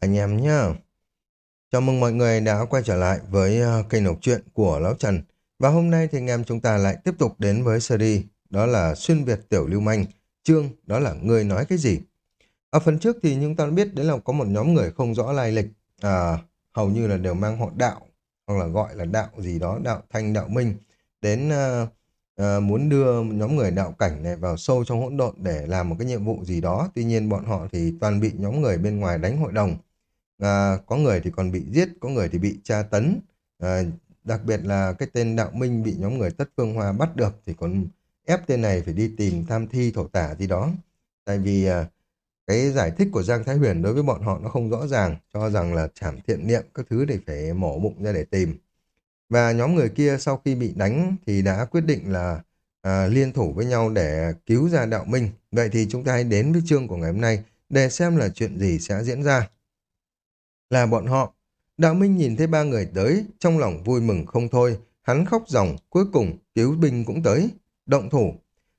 anh em nhá. Chào mừng mọi người đã quay trở lại với ờ, kênh đọc truyện của Lão Trần. Và hôm nay thì anh em chúng ta lại tiếp tục đến với series đó là Xuyên Việt Tiểu Lưu Manh, chương đó là Người nói cái gì. Ở phần trước thì chúng ta biết đấy là có một nhóm người không rõ lai lịch, à, hầu như là đều mang họ đạo, hoặc là gọi là đạo gì đó, đạo thanh, đạo minh, đến à, à, muốn đưa nhóm người đạo cảnh này vào sâu trong hỗn độn để làm một cái nhiệm vụ gì đó. Tuy nhiên bọn họ thì toàn bị nhóm người bên ngoài đánh hội đồng. À, có người thì còn bị giết, có người thì bị tra tấn. À, đặc biệt là cái tên đạo minh bị nhóm người tất phương hoa bắt được thì còn ép tên này phải đi tìm tham thi thổ tả gì đó. Tại vì à, cái giải thích của Giang Thái Huyền đối với bọn họ nó không rõ ràng, cho rằng là trảm thiện niệm các thứ để phải mổ bụng ra để tìm. Và nhóm người kia sau khi bị đánh thì đã quyết định là à, liên thủ với nhau để cứu ra đạo minh. Vậy thì chúng ta hãy đến với chương của ngày hôm nay để xem là chuyện gì sẽ diễn ra. Là bọn họ. Đạo minh nhìn thấy ba người tới, trong lòng vui mừng không thôi. Hắn khóc ròng, cuối cùng cứu binh cũng tới. Động thủ.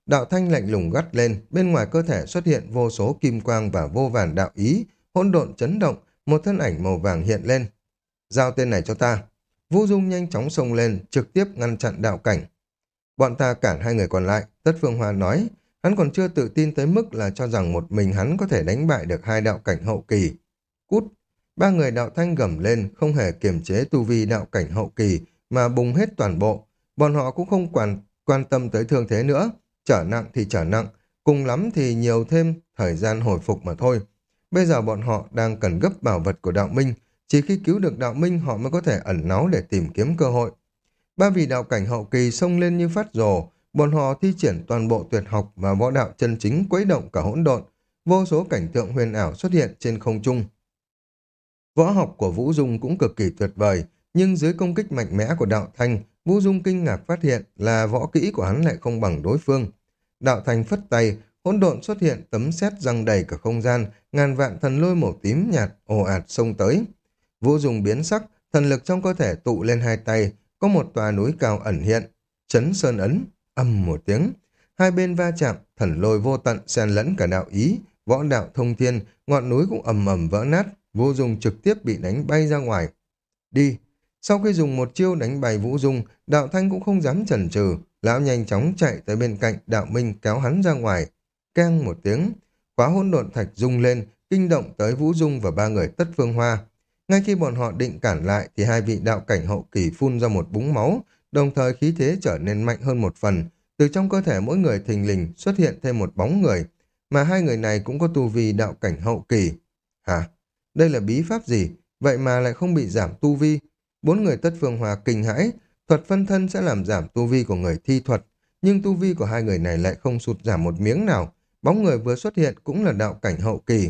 Đạo thanh lạnh lùng gắt lên, bên ngoài cơ thể xuất hiện vô số kim quang và vô vàn đạo ý, hỗn độn chấn động, một thân ảnh màu vàng hiện lên. Giao tên này cho ta. Vũ Dung nhanh chóng xông lên, trực tiếp ngăn chặn đạo cảnh. Bọn ta cản hai người còn lại, Tất Phương Hoa nói, hắn còn chưa tự tin tới mức là cho rằng một mình hắn có thể đánh bại được hai đạo cảnh hậu kỳ. Cút! Ba người đạo thanh gầm lên, không hề kiềm chế tu vi đạo cảnh hậu kỳ, mà bùng hết toàn bộ. Bọn họ cũng không quan, quan tâm tới thương thế nữa, trở nặng thì trở nặng, cùng lắm thì nhiều thêm thời gian hồi phục mà thôi. Bây giờ bọn họ đang cần gấp bảo vật của đạo minh, chỉ khi cứu được đạo minh họ mới có thể ẩn náu để tìm kiếm cơ hội. Ba vị đạo cảnh hậu kỳ xông lên như phát rồ, bọn họ thi triển toàn bộ tuyệt học và võ đạo chân chính quấy động cả hỗn độn, vô số cảnh tượng huyền ảo xuất hiện trên không trung. Võ học của Vũ Dung cũng cực kỳ tuyệt vời, nhưng dưới công kích mạnh mẽ của đạo thanh, Vũ Dung kinh ngạc phát hiện là võ kỹ của hắn lại không bằng đối phương. Đạo thanh phất tay, hỗn độn xuất hiện tấm sét răng đầy cả không gian, ngàn vạn thần lôi màu tím nhạt ồ ạt xông tới. Vũ Dung biến sắc, thần lực trong cơ thể tụ lên hai tay, có một tòa núi cao ẩn hiện, chấn sơn ấn, âm một tiếng. Hai bên va chạm, thần lôi vô tận xen lẫn cả đạo ý, võ đạo thông thiên, ngọn núi cũng ầm ầm vỡ nát, Vũ Dung trực tiếp bị đánh bay ra ngoài. Đi! Sau khi dùng một chiêu đánh bay Vũ Dung, đạo thanh cũng không dám chần chừ, lão nhanh chóng chạy tới bên cạnh đạo minh kéo hắn ra ngoài. Keng một tiếng, khóa hỗn độn thạch rung lên, kinh động tới Vũ Dung và ba người tất phương hoa. Ngay khi bọn họ định cản lại thì hai vị đạo cảnh hậu kỳ phun ra một búng máu, đồng thời khí thế trở nên mạnh hơn một phần. Từ trong cơ thể mỗi người thình lình xuất hiện thêm một bóng người, mà hai người này cũng có tu vi đạo cảnh hậu kỳ. Hả? Đây là bí pháp gì? Vậy mà lại không bị giảm tu vi. Bốn người tất phương hòa kinh hãi, thuật phân thân sẽ làm giảm tu vi của người thi thuật, nhưng tu vi của hai người này lại không sụt giảm một miếng nào. Bóng người vừa xuất hiện cũng là đạo cảnh hậu kỳ.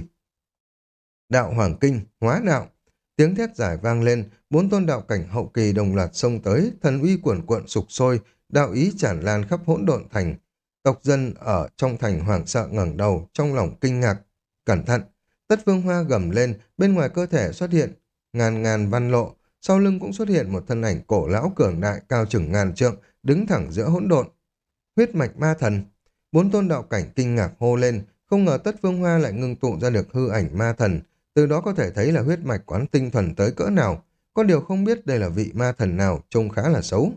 Đạo Hoàng Kinh, hóa đạo. Tiếng thét giải vang lên, bốn tôn đạo cảnh hậu kỳ đồng loạt xông tới, thần uy cuồn cuộn sục sôi, đạo ý tràn lan khắp hỗn độn thành. Tộc dân ở trong thành hoảng sợ ngẩng đầu, trong lòng kinh ngạc. Cẩn thận! Tất vương hoa gầm lên, bên ngoài cơ thể xuất hiện ngàn ngàn văn lộ, sau lưng cũng xuất hiện một thân ảnh cổ lão cường đại cao chừng ngàn trượng, đứng thẳng giữa hỗn độn. Huyết mạch ma thần. Bốn tôn đạo cảnh kinh ngạc hô lên, không ngờ tất vương hoa lại ngưng tụ ra được hư ảnh ma thần, từ đó có thể thấy là huyết mạch quán tinh thuần tới cỡ nào. Có điều không biết đây là vị ma thần nào, trông khá là xấu.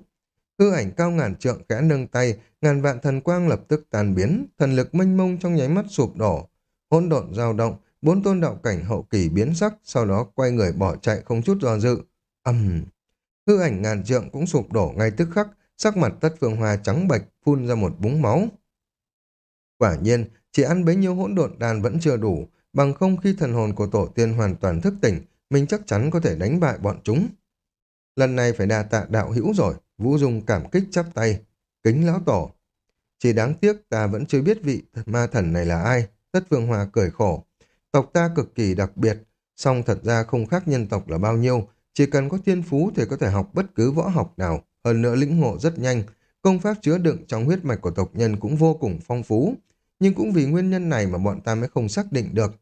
Hư ảnh cao ngàn trượng khẽ nâng tay, ngàn vạn thần quang lập tức tan biến, thần lực mênh mông trong nháy mắt sụp đổ. Hỗn độn dao động, bốn tôn đạo cảnh hậu kỳ biến sắc, sau đó quay người bỏ chạy không chút do dự. Âm! Hư ảnh ngàn trượng cũng sụp đổ ngay tức khắc, sắc mặt tất phương hoa trắng bệch phun ra một búng máu. Quả nhiên, chỉ ăn bấy nhiêu hỗn độn đan vẫn chưa đủ, bằng không khi thần hồn của tổ tiên hoàn toàn thức tỉnh, mình chắc chắn có thể đánh bại bọn chúng. Lần này phải đà tạ đạo hữu rồi, Vũ Dung cảm kích chắp tay, kính lão tổ. Chỉ đáng tiếc ta vẫn chưa biết vị ma thần này là ai, tất phương hòa cười khổ. Tộc ta cực kỳ đặc biệt, song thật ra không khác nhân tộc là bao nhiêu, chỉ cần có thiên phú thì có thể học bất cứ võ học nào, hơn nữa lĩnh ngộ rất nhanh, công pháp chứa đựng trong huyết mạch của tộc nhân cũng vô cùng phong phú, nhưng cũng vì nguyên nhân này mà bọn ta mới không xác định được.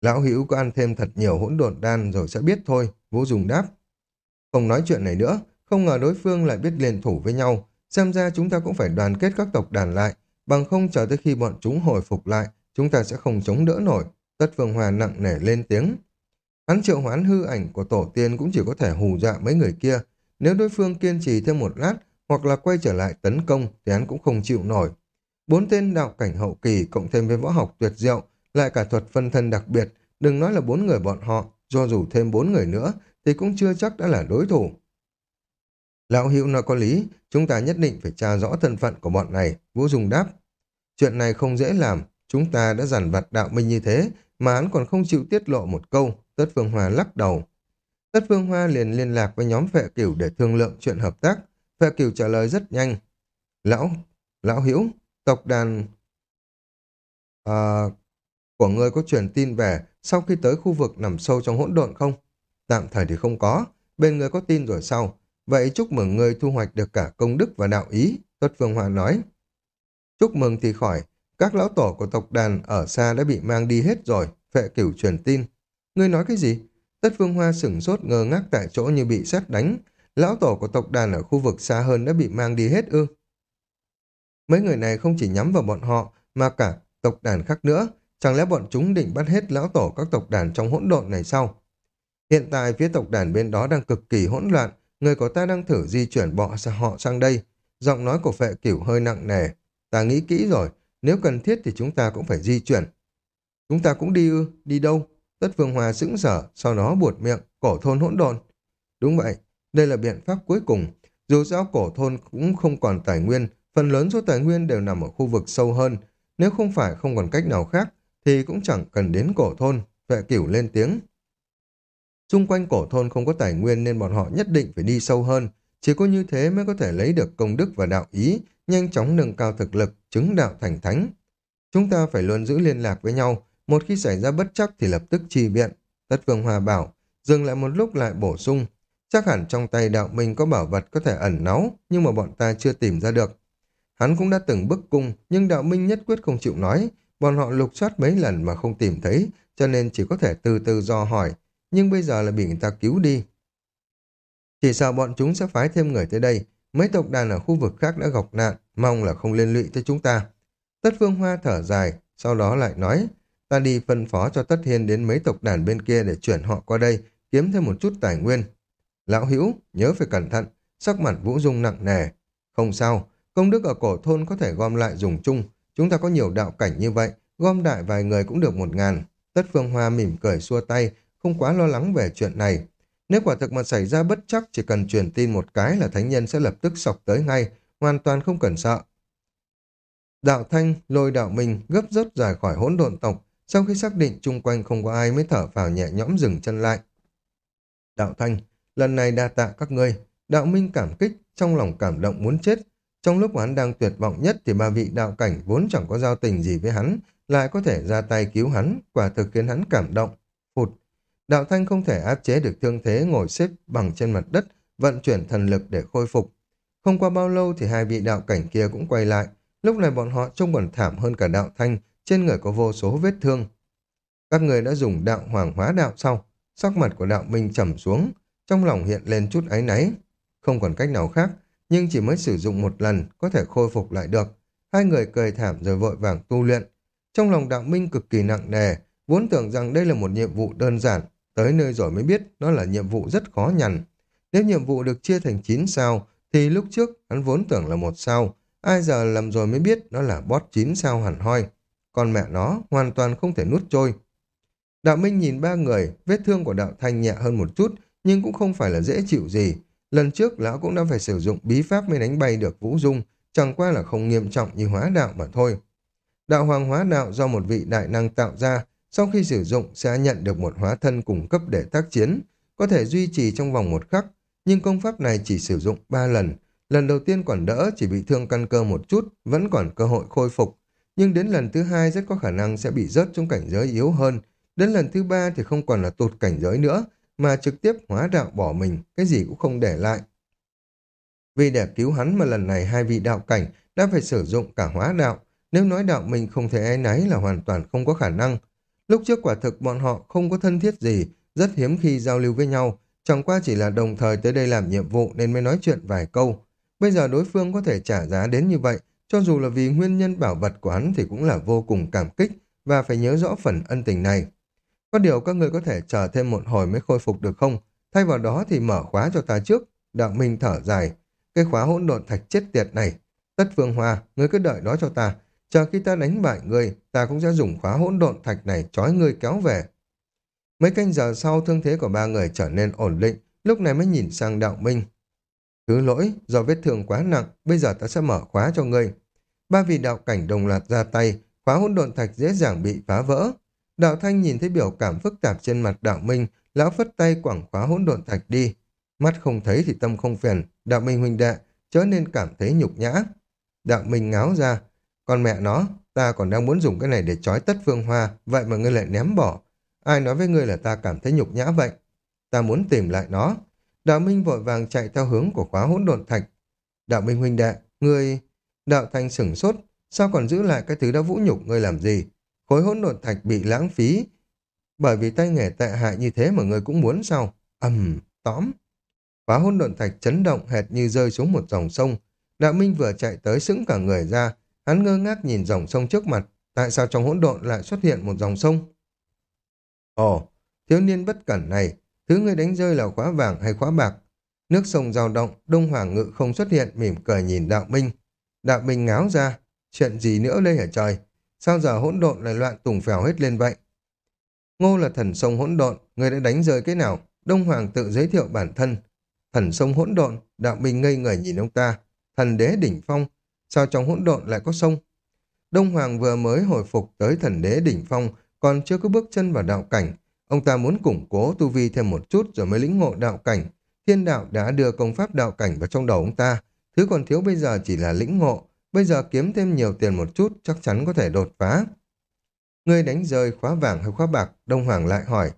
Lão Hữu có ăn thêm thật nhiều hỗn độn đan rồi sẽ biết thôi, Vũ Dùng đáp. Không nói chuyện này nữa, không ngờ đối phương lại biết liên thủ với nhau, xem ra chúng ta cũng phải đoàn kết các tộc đàn lại, bằng không chờ tới khi bọn chúng hồi phục lại, chúng ta sẽ không chống đỡ nổi. Tất Phương Hòa nặng nề lên tiếng. Hắn triệu hoán hư ảnh của tổ tiên cũng chỉ có thể hù dọa mấy người kia. Nếu đối phương kiên trì thêm một lát hoặc là quay trở lại tấn công thì hắn cũng không chịu nổi. Bốn tên đạo cảnh hậu kỳ cộng thêm với võ học tuyệt diệu, lại cả thuật phân thân đặc biệt, đừng nói là bốn người bọn họ, do dù thêm bốn người nữa thì cũng chưa chắc đã là đối thủ. Lão Hữu nói có lý, chúng ta nhất định phải tra rõ thân phận của bọn này, Vũ Dung đáp. Chuyện này không dễ làm, chúng ta đã giản vặt đạo minh như thế, mà hắn còn không chịu tiết lộ một câu, Tất Phương Hoa lắc đầu. Tất Phương Hoa liền liên lạc với nhóm phệ cửu để thương lượng chuyện hợp tác. Phệ cửu trả lời rất nhanh. Lão, lão Hữu tộc đàn à, của người có truyền tin về sau khi tới khu vực nằm sâu trong hỗn độn không? Tạm thời thì không có, bên người có tin rồi sau. Vậy chúc mừng người thu hoạch được cả công đức và đạo ý, Tuất Phương Hoa nói. Chúc mừng thì khỏi, các lão tổ của tộc đàn ở xa đã bị mang đi hết rồi, phệ cửu truyền tin. Ngươi nói cái gì? Tất Phương Hoa sửng sốt ngơ ngác tại chỗ như bị xét đánh. Lão tổ của tộc đàn ở khu vực xa hơn đã bị mang đi hết ư. Mấy người này không chỉ nhắm vào bọn họ, mà cả tộc đàn khác nữa. Chẳng lẽ bọn chúng định bắt hết lão tổ các tộc đàn trong hỗn độn này sao? Hiện tại phía tộc đàn bên đó đang cực kỳ hỗn loạn, người của ta đang thử di chuyển bọn họ sang đây. Giọng nói của phệ cửu hơi nặng nề. Ta nghĩ kỹ rồi, nếu cần thiết thì chúng ta cũng phải di chuyển. Chúng ta cũng đi ư, đi đâu? Tất Phương Hòa sững sở, sau đó buột miệng, cổ thôn hỗn độn. Đúng vậy, đây là biện pháp cuối cùng. Dù sao cổ thôn cũng không còn tài nguyên, phần lớn số tài nguyên đều nằm ở khu vực sâu hơn. Nếu không phải không còn cách nào khác, thì cũng chẳng cần đến cổ thôn. Vệ cửu lên tiếng. Xung quanh cổ thôn không có tài nguyên nên bọn họ nhất định phải đi sâu hơn. Chỉ có như thế mới có thể lấy được công đức và đạo ý, nhanh chóng nâng cao thực lực, chứng đạo thành thánh. Chúng ta phải luôn giữ liên lạc với nhau, một khi xảy ra bất chắc thì lập tức trì viện. Tất Vương Hòa bảo, dừng lại một lúc lại bổ sung. Chắc hẳn trong tay đạo minh có bảo vật có thể ẩn náu, nhưng mà bọn ta chưa tìm ra được. Hắn cũng đã từng bức cung, nhưng đạo minh nhất quyết không chịu nói. Bọn họ lục soát mấy lần mà không tìm thấy, cho nên chỉ có thể từ từ do hỏi. Nhưng bây giờ là bị người ta cứu đi. Chỉ sợ bọn chúng sẽ phái thêm người tới đây. Mấy tộc đàn ở khu vực khác đã gặp nạn, mong là không liên lụy tới chúng ta. Tất Phương Hoa thở dài, sau đó lại nói, ta đi phân phó cho Tất Hiên đến mấy tộc đàn bên kia để chuyển họ qua đây, kiếm thêm một chút tài nguyên. Lão Hữu nhớ phải cẩn thận, sắc mặt Vũ Dung nặng nề. Không sao, công đức ở cổ thôn có thể gom lại dùng chung. Chúng ta có nhiều đạo cảnh như vậy, gom đại vài người cũng được một ngàn. Tất Phương Hoa mỉm cười xua tay, không quá lo lắng về chuyện này. Nếu quả thực mà xảy ra bất chắc, chỉ cần truyền tin một cái là thánh nhân sẽ lập tức sọc tới ngay, hoàn toàn không cần sợ. Đạo Thanh lôi đạo mình gấp rút rời khỏi hỗn độn tộc, sau khi xác định chung quanh không có ai mới thở vào nhẹ nhõm dừng chân lại. Đạo Thanh, lần này đa tạ các ngươi. Đạo Minh cảm kích, trong lòng cảm động muốn chết. Trong lúc hắn đang tuyệt vọng nhất thì ba vị đạo cảnh vốn chẳng có giao tình gì với hắn, lại có thể ra tay cứu hắn, quả thực khiến hắn cảm động. Đạo Thanh không thể áp chế được thương thế ngồi xếp bằng trên mặt đất, vận chuyển thần lực để khôi phục. Không qua bao lâu thì hai vị đạo cảnh kia cũng quay lại. Lúc này bọn họ trông còn thảm hơn cả đạo Thanh, trên người có vô số vết thương. Các người đã dùng đạo hoàng hóa đạo sau, sắc mặt của đạo minh trầm xuống, trong lòng hiện lên chút áy náy. Không còn cách nào khác, nhưng chỉ mới sử dụng một lần có thể khôi phục lại được. Hai người cười thảm rồi vội vàng tu luyện. Trong lòng đạo minh cực kỳ nặng nề, vốn tưởng rằng đây là một nhiệm vụ đơn giản, tới nơi rồi mới biết nó là nhiệm vụ rất khó nhằn. Nếu nhiệm vụ được chia thành 9 sao, thì lúc trước hắn vốn tưởng là một sao, ai giờ làm rồi mới biết nó là boss 9 sao hẳn hoi còn mẹ nó hoàn toàn không thể nuốt trôi. Đạo Minh nhìn ba người, vết thương của đạo Thanh nhẹ hơn một chút, nhưng cũng không phải là dễ chịu gì. Lần trước lão cũng đã phải sử dụng bí pháp mới đánh bay được Vũ Dung, chẳng qua là không nghiêm trọng như hóa đạo mà thôi. Đạo hoàng hóa đạo do một vị đại năng tạo ra, sau khi sử dụng sẽ nhận được một hóa thân cung cấp để tác chiến, có thể duy trì trong vòng một khắc, nhưng công pháp này chỉ sử dụng ba lần. Lần đầu tiên còn đỡ, chỉ bị thương căn cơ một chút, vẫn còn cơ hội khôi phục nhưng đến lần thứ hai rất có khả năng sẽ bị rớt trong cảnh giới yếu hơn. Đến lần thứ ba thì không còn là tụt cảnh giới nữa, mà trực tiếp hóa đạo bỏ mình, cái gì cũng không để lại. Vì để cứu hắn mà lần này hai vị đạo cảnh đã phải sử dụng cả hóa đạo, nếu nói đạo mình không thể ai nấy là hoàn toàn không có khả năng. Lúc trước quả thực bọn họ không có thân thiết gì, rất hiếm khi giao lưu với nhau, chẳng qua chỉ là đồng thời tới đây làm nhiệm vụ nên mới nói chuyện vài câu. Bây giờ đối phương có thể trả giá đến như vậy, cho dù là vì nguyên nhân bảo vật của hắn thì cũng là vô cùng cảm kích và phải nhớ rõ phần ân tình này. Có điều các ngươi có thể chờ thêm một hồi mới khôi phục được không? Thay vào đó thì mở khóa cho ta trước. Đạo Minh thở dài. Cái khóa hỗn độn thạch chết tiệt này. Tất Phương Hoa, ngươi cứ đợi đó cho ta. Chờ khi ta đánh bại ngươi, ta cũng sẽ dùng khóa hỗn độn thạch này trói ngươi kéo về. Mấy canh giờ sau, thương thế của ba người trở nên ổn định, lúc này mới nhìn sang đạo minh. Thứ lỗi, do vết thương quá nặng, bây giờ ta sẽ mở khóa cho ngươi. Ba vị đạo cảnh đồng loạt ra tay, khóa hỗn độn thạch dễ dàng bị phá vỡ. Đạo thanh nhìn thấy biểu cảm phức tạp trên mặt đạo minh, lão phất tay quẳng khóa hỗn độn thạch đi. Mắt không thấy thì tâm không phiền, đạo minh huynh đệ, chớ nên cảm thấy nhục nhã. Đạo minh ngáo ra, con mẹ nó, ta còn đang muốn dùng cái này để trói tất phương hoa, vậy mà ngươi lại ném bỏ. Ai nói với ngươi là ta cảm thấy nhục nhã vậy? Ta muốn tìm lại nó. Đạo Minh vội vàng chạy theo hướng của khóa hỗn độn thạch. Đạo Minh huynh đệ, ngươi... Đạo Thanh sửng sốt, sao còn giữ lại cái thứ đã vũ nhục ngươi làm gì? Khối hỗn độn thạch bị lãng phí. Bởi vì tay nghề tệ hại như thế mà ngươi cũng muốn sao? ầm tóm. Khóa hỗn độn thạch chấn động hệt như rơi xuống một dòng sông. Đạo Minh vừa chạy tới sững cả người ra, hắn ngơ ngác nhìn dòng sông trước mặt. Tại sao trong hỗn độn lại xuất hiện một dòng sông? Ồ, thiếu niên bất cẩn này, thứ người đánh rơi là khóa vàng hay khóa bạc? Nước sông dao động, Đông Hoàng Ngự không xuất hiện, mỉm cười nhìn Đạo Minh. Đạo Minh ngáo ra, chuyện gì nữa đây hả trời? Sao giờ hỗn độn lại loạn tùng phèo hết lên vậy? Ngô là thần sông hỗn độn, người đã đánh rơi cái nào? Đông Hoàng tự giới thiệu bản thân. Thần sông hỗn độn, Đạo Minh ngây người nhìn ông ta. Thần đế đỉnh phong, sao trong hỗn độn lại có sông? Đông Hoàng vừa mới hồi phục tới thần đế đỉnh phong, còn chưa có bước chân vào đạo cảnh. Ông ta muốn củng cố tu vi thêm một chút rồi mới lĩnh ngộ đạo cảnh. Thiên đạo đã đưa công pháp đạo cảnh vào trong đầu ông ta. Thứ còn thiếu bây giờ chỉ là lĩnh ngộ. Bây giờ kiếm thêm nhiều tiền một chút chắc chắn có thể đột phá. Người đánh rơi khóa vàng hay khóa bạc, Đông Hoàng lại hỏi.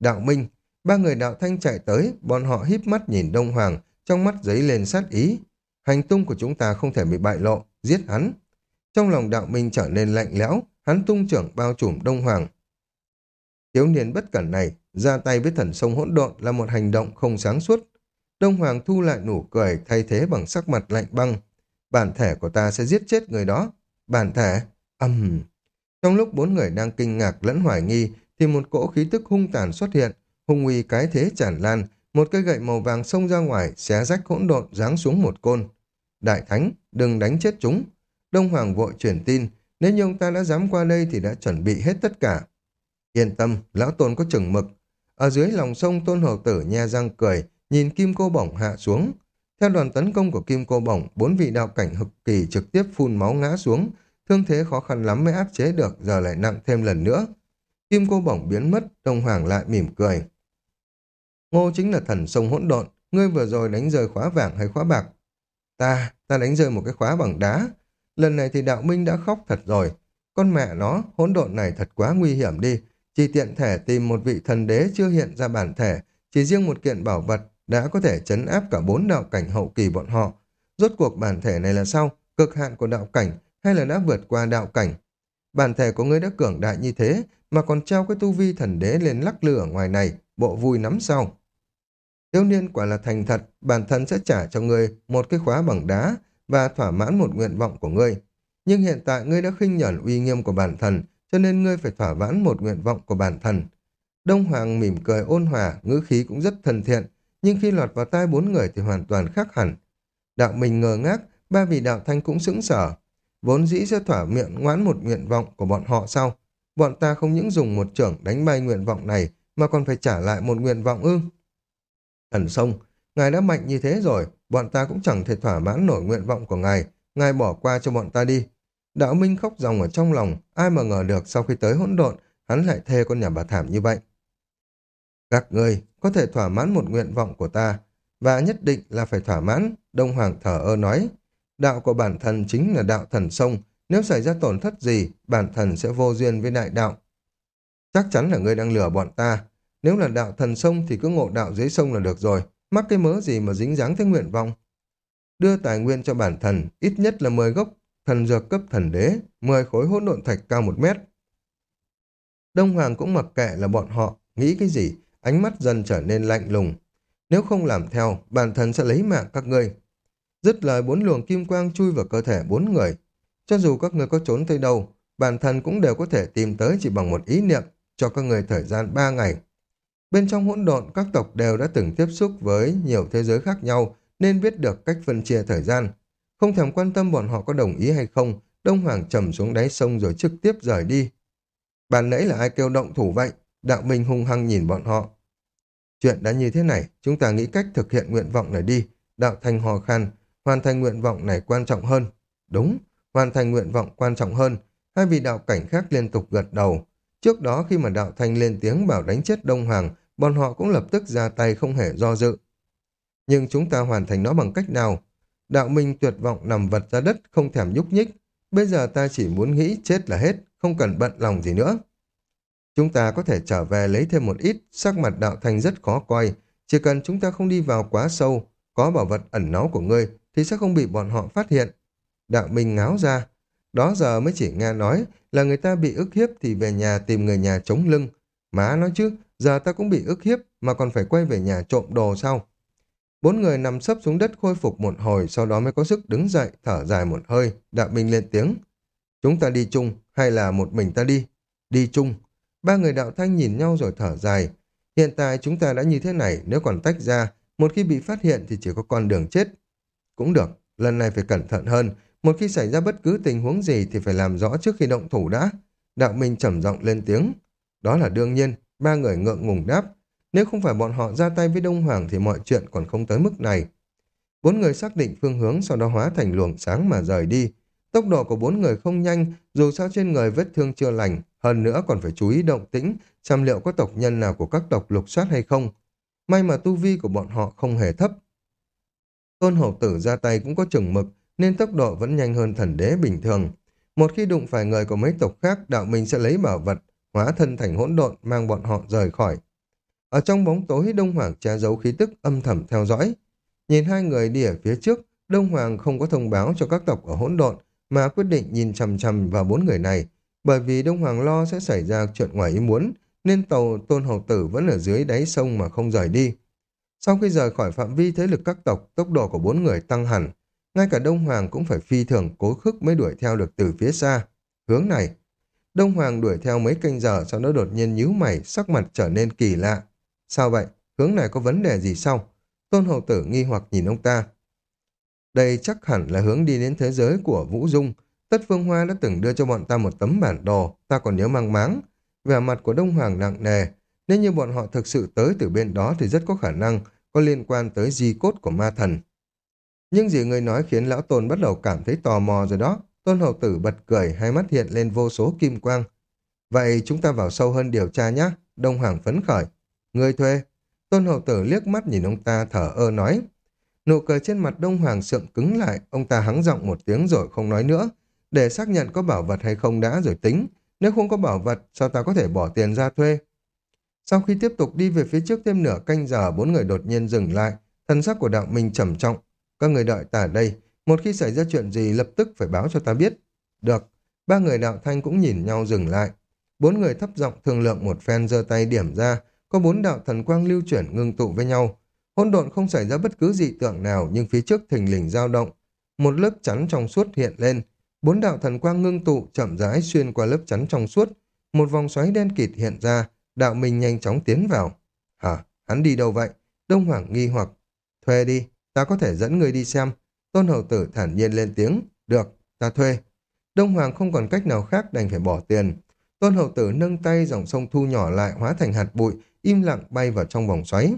Đạo Minh, ba người đạo thanh chạy tới, bọn họ híp mắt nhìn Đông Hoàng, trong mắt giấy lên sát ý. Hành tung của chúng ta không thể bị bại lộ, giết hắn. Trong lòng đạo minh trở nên lạnh lẽo, hắn tung trưởng bao trùm Đông Hoàng. Thiếu niên bất cẩn này, ra tay với thần sông hỗn độn là một hành động không sáng suốt. Đông Hoàng thu lại nụ cười thay thế bằng sắc mặt lạnh băng. Bản thể của ta sẽ giết chết người đó. Bản thể, âm. Uhm. Trong lúc bốn người đang kinh ngạc lẫn hoài nghi, thì một cỗ khí tức hung tàn xuất hiện, hung uy cái thế tràn lan, một cây gậy màu vàng xông ra ngoài, xé rách hỗn độn giáng xuống một côn. Đại Thánh, đừng đánh chết chúng. Đông Hoàng vội truyền tin, nếu như ông ta đã dám qua đây thì đã chuẩn bị hết tất cả. Yên tâm, lão tôn có chừng mực. Ở dưới lòng sông tôn hầu tử nhe răng cười, nhìn kim cô bổng hạ xuống. Theo đoàn tấn công của kim cô bổng, bốn vị đạo cảnh hực kỳ trực tiếp phun máu ngã xuống. Thương thế khó khăn lắm mới áp chế được, giờ lại nặng thêm lần nữa. Kim cô bổng biến mất, Đông Hoàng lại mỉm cười. Ngô chính là thần sông hỗn độn, ngươi vừa rồi đánh rơi khóa vàng hay khóa bạc. Ta, ta đánh rơi một cái khóa bằng đá. Lần này thì đạo minh đã khóc thật rồi. Con mẹ nó, hỗn độn này thật quá nguy hiểm đi. Chỉ tiện thể tìm một vị thần đế chưa hiện ra bản thể, chỉ riêng một kiện bảo vật đã có thể chấn áp cả bốn đạo cảnh hậu kỳ bọn họ. Rốt cuộc bản thể này là sao? Cực hạn của đạo cảnh hay là đã vượt qua đạo cảnh? Bản thể của ngươi đã cường đại như thế mà còn treo cái tu vi thần đế lên lắc lư ở ngoài này, bộ vui nắm sau. Thiếu niên quả là thành thật, bản thân sẽ trả cho ngươi một cái khóa bằng đá và thỏa mãn một nguyện vọng của ngươi. Nhưng hiện tại ngươi đã khinh nhẫn uy nghiêm của bản thân, cho nên ngươi phải thỏa mãn một nguyện vọng của bản thân. Đông Hoàng mỉm cười ôn hòa, ngữ khí cũng rất thân thiện, nhưng khi lọt vào tai bốn người thì hoàn toàn khác hẳn. Đạo mình ngờ ngác, ba vị đạo thanh cũng sững sở. Vốn dĩ sẽ thỏa miệng ngoãn một nguyện vọng của bọn họ sau. Bọn ta không những dùng một trưởng đánh bay nguyện vọng này, mà còn phải trả lại một nguyện vọng ư. Thần sông, ngài đã mạnh như thế rồi, bọn ta cũng chẳng thể thỏa mãn nổi nguyện vọng của ngài, ngài bỏ qua cho bọn ta đi. Đạo Minh khóc ròng ở trong lòng, ai mà ngờ được sau khi tới hỗn độn, hắn lại thê con nhà bà thảm như vậy. Các người có thể thỏa mãn một nguyện vọng của ta, và nhất định là phải thỏa mãn, Đông Hoàng thở ơ nói. Đạo của bản thân chính là đạo thần sông, nếu xảy ra tổn thất gì, bản thân sẽ vô duyên với đại đạo. Chắc chắn là ngươi đang lừa bọn ta, nếu là đạo thần sông thì cứ ngộ đạo dưới sông là được rồi, mắc cái mớ gì mà dính dáng tới nguyện vọng. Đưa tài nguyên cho bản thần, ít nhất là 10 gốc thần dược cấp thần đế, 10 khối hỗn độn thạch cao một mét. Đông Hoàng cũng mặc kệ là bọn họ, nghĩ cái gì, ánh mắt dần trở nên lạnh lùng. Nếu không làm theo, bản thần sẽ lấy mạng các ngươi. Dứt lời bốn luồng kim quang chui vào cơ thể bốn người. Cho dù các người có trốn tới đâu, bản thần cũng đều có thể tìm tới chỉ bằng một ý niệm, cho các người thời gian ba ngày. Bên trong hỗn độn, các tộc đều đã từng tiếp xúc với nhiều thế giới khác nhau nên biết được cách phân chia thời gian. Không thèm quan tâm bọn họ có đồng ý hay không, Đông Hoàng trầm xuống đáy sông rồi trực tiếp rời đi. Bàn nãy là ai kêu động thủ vậy? Đạo Minh hung hăng nhìn bọn họ. Chuyện đã như thế này, chúng ta nghĩ cách thực hiện nguyện vọng này đi. Đạo Thanh hò khan, hoàn thành nguyện vọng này quan trọng hơn. Đúng, hoàn thành nguyện vọng quan trọng hơn. Hai vị đạo cảnh khác liên tục gật đầu. Trước đó khi mà đạo Thanh lên tiếng bảo đánh chết Đông Hoàng, bọn họ cũng lập tức ra tay không hề do dự. Nhưng chúng ta hoàn thành nó bằng cách nào? Đạo Minh tuyệt vọng nằm vật ra đất, không thèm nhúc nhích. Bây giờ ta chỉ muốn nghĩ chết là hết, không cần bận lòng gì nữa. Chúng ta có thể trở về lấy thêm một ít, sắc mặt đạo thành rất khó coi. Chỉ cần chúng ta không đi vào quá sâu, có bảo vật ẩn náu của ngươi, thì sẽ không bị bọn họ phát hiện. Đạo Minh ngáo ra. Đó giờ mới chỉ nghe nói là người ta bị ức hiếp thì về nhà tìm người nhà chống lưng. Má nói chứ, giờ ta cũng bị ức hiếp mà còn phải quay về nhà trộm đồ sao? Bốn người nằm sấp xuống đất khôi phục một hồi, sau đó mới có sức đứng dậy, thở dài một hơi, đạo minh lên tiếng. Chúng ta đi chung, hay là một mình ta đi? Đi chung. Ba người đạo thanh nhìn nhau rồi thở dài. Hiện tại chúng ta đã như thế này, nếu còn tách ra, một khi bị phát hiện thì chỉ có con đường chết. Cũng được, lần này phải cẩn thận hơn. Một khi xảy ra bất cứ tình huống gì thì phải làm rõ trước khi động thủ đã. Đạo Minh trầm giọng lên tiếng. Đó là đương nhiên, ba người ngượng ngùng đáp. Nếu không phải bọn họ ra tay với Đông Hoàng thì mọi chuyện còn không tới mức này. Bốn người xác định phương hướng sau đó hóa thành luồng sáng mà rời đi. Tốc độ của bốn người không nhanh, dù sao trên người vết thương chưa lành, hơn nữa còn phải chú ý động tĩnh, xem liệu có tộc nhân nào của các tộc lục soát hay không. May mà tu vi của bọn họ không hề thấp. Tôn hậu tử ra tay cũng có chừng mực, nên tốc độ vẫn nhanh hơn thần đế bình thường. Một khi đụng phải người của mấy tộc khác, đạo mình sẽ lấy bảo vật, hóa thân thành hỗn độn, mang bọn họ rời khỏi. Ở trong bóng tối, Đông Hoàng che giấu khí tức âm thầm theo dõi. Nhìn hai người đi ở phía trước, Đông Hoàng không có thông báo cho các tộc ở hỗn độn, mà quyết định nhìn chằm chằm vào bốn người này, bởi vì Đông Hoàng lo sẽ xảy ra chuyện ngoài ý muốn, nên tàu Tôn Hầu Tử vẫn ở dưới đáy sông mà không rời đi. Sau khi rời khỏi phạm vi thế lực các tộc, tốc độ của bốn người tăng hẳn. Ngay cả Đông Hoàng cũng phải phi thường cố khức mới đuổi theo được từ phía xa. Hướng này, Đông Hoàng đuổi theo mấy canh giờ sau đó đột nhiên nhíu mày, sắc mặt trở nên kỳ lạ. Sao vậy? Hướng này có vấn đề gì sao? Tôn Hậu Tử nghi hoặc nhìn ông ta. Đây chắc hẳn là hướng đi đến thế giới của Vũ Dung. Tất Phương Hoa đã từng đưa cho bọn ta một tấm bản đồ, ta còn nhớ mang máng. Vẻ mặt của Đông Hoàng nặng nề. Nếu như bọn họ thực sự tới từ bên đó thì rất có khả năng có liên quan tới di cốt của ma thần. Nhưng gì người nói khiến Lão Tôn bắt đầu cảm thấy tò mò rồi đó. Tôn Hậu Tử bật cười, hai mắt hiện lên vô số kim quang. Vậy chúng ta vào sâu hơn điều tra nhé. Đông Hoàng phấn khởi. Người thuê. Tôn Hậu Tử liếc mắt nhìn ông ta thở ơ nói. Nụ cười trên mặt Đông Hoàng sượng cứng lại, ông ta hắng giọng một tiếng rồi không nói nữa. Để xác nhận có bảo vật hay không đã rồi tính. Nếu không có bảo vật, sao ta có thể bỏ tiền ra thuê? Sau khi tiếp tục đi về phía trước thêm nửa canh giờ, bốn người đột nhiên dừng lại. Thân sắc của đạo minh trầm trọng. Các người đợi ta ở đây. Một khi xảy ra chuyện gì lập tức phải báo cho ta biết. Được. Ba người đạo thanh cũng nhìn nhau dừng lại. Bốn người thấp giọng thương lượng một phen giơ tay điểm ra. Có bốn đạo thần quang lưu chuyển ngưng tụ với nhau. Hỗn độn không xảy ra bất cứ dị tượng nào nhưng phía trước thình lình dao động. Một lớp chắn trong suốt hiện lên. Bốn đạo thần quang ngưng tụ chậm rãi xuyên qua lớp chắn trong suốt. Một vòng xoáy đen kịt hiện ra. Đạo Minh nhanh chóng tiến vào. Hả? Hắn đi đâu vậy? Đông Hoàng nghi hoặc. Thuê đi, ta có thể dẫn người đi xem. Tôn Hầu Tử thản nhiên lên tiếng. Được, ta thuê. Đông Hoàng không còn cách nào khác đành phải bỏ tiền. Tôn Hầu Tử nâng tay dòng sông thu nhỏ lại hóa thành hạt bụi, im lặng bay vào trong vòng xoáy.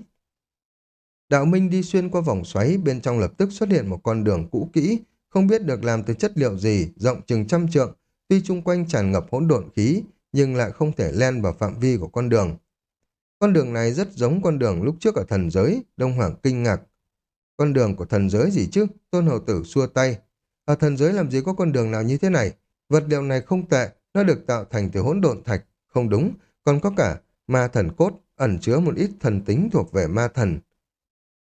Đạo Minh đi xuyên qua vòng xoáy, bên trong lập tức xuất hiện một con đường cũ kỹ, không biết được làm từ chất liệu gì, rộng chừng trăm trượng, tuy chung quanh tràn ngập hỗn độn khí, nhưng lại không thể len vào phạm vi của con đường. Con đường này rất giống con đường lúc trước ở thần giới, Đông Hoàng kinh ngạc. Con đường của thần giới gì chứ? Tôn Hầu Tử xua tay. Ở thần giới làm gì có con đường nào như thế này? Vật liệu này không tệ, nó được tạo thành từ hỗn độn thạch. Không đúng, còn có cả ma thần cốt, ẩn chứa một ít thần tính thuộc về ma thần.